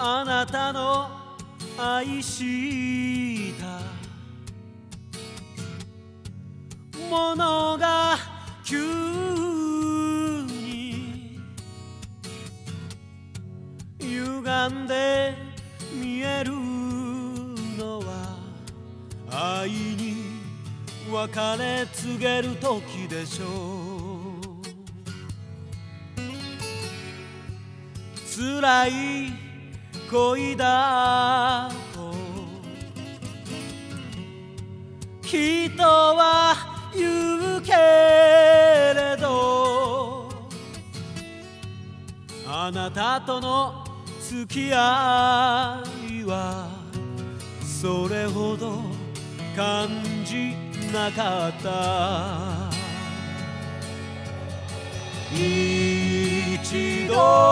あなたの愛した。ものが急に歪んで見えるのは愛に別れ告げる時でしょう。辛い恋だと人は言うけれどあなたとの付き合いはそれほど感じなかった。一度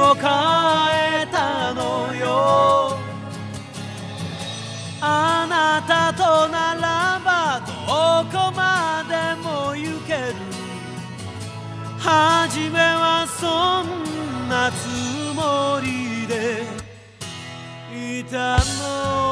を変えたのよ。あなたとならばどこまでも行ける。初めはそんなつもりでいたの。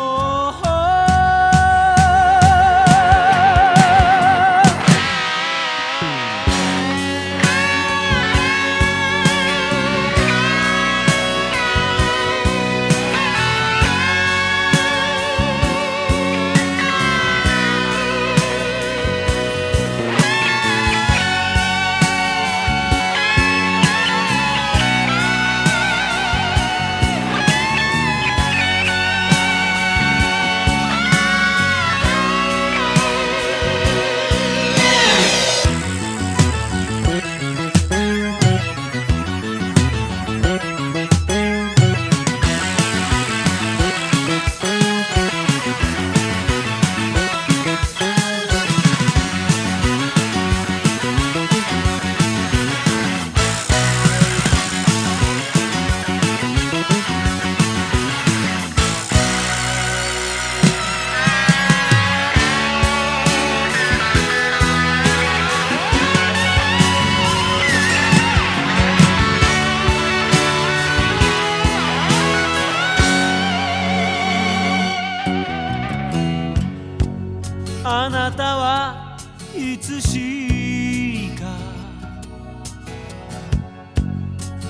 つしか。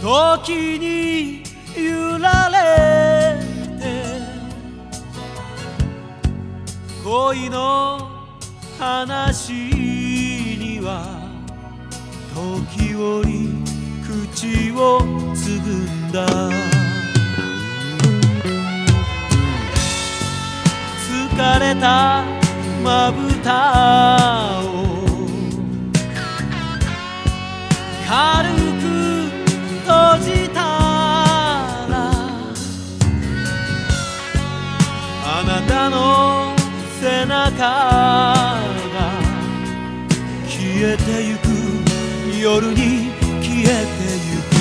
時に揺られて。恋の話には時折口をつぐんだ。疲れたまぶたを中が消えてゆく。夜に消えてゆく。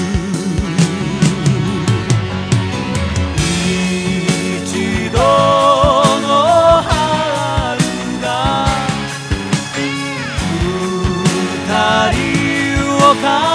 一度の春が二人を変え